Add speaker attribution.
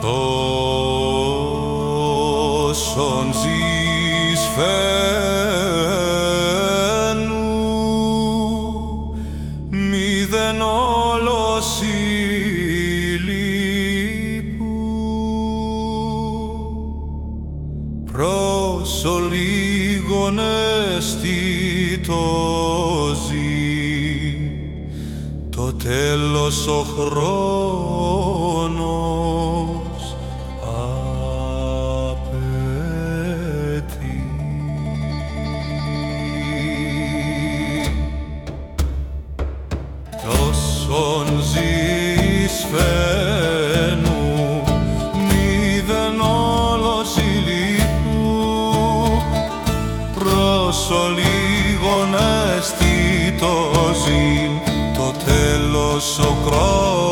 Speaker 1: τόσον ζεις φαίνου μηδεν όλος ηλίπου προς ολίγον αισθητοζή το τέλος ο χρόνος. Τόσον ζεις φαίνου μηδεν όλος υλικού προς ολίγον εστί το ζήν το τέλος ο χρόνος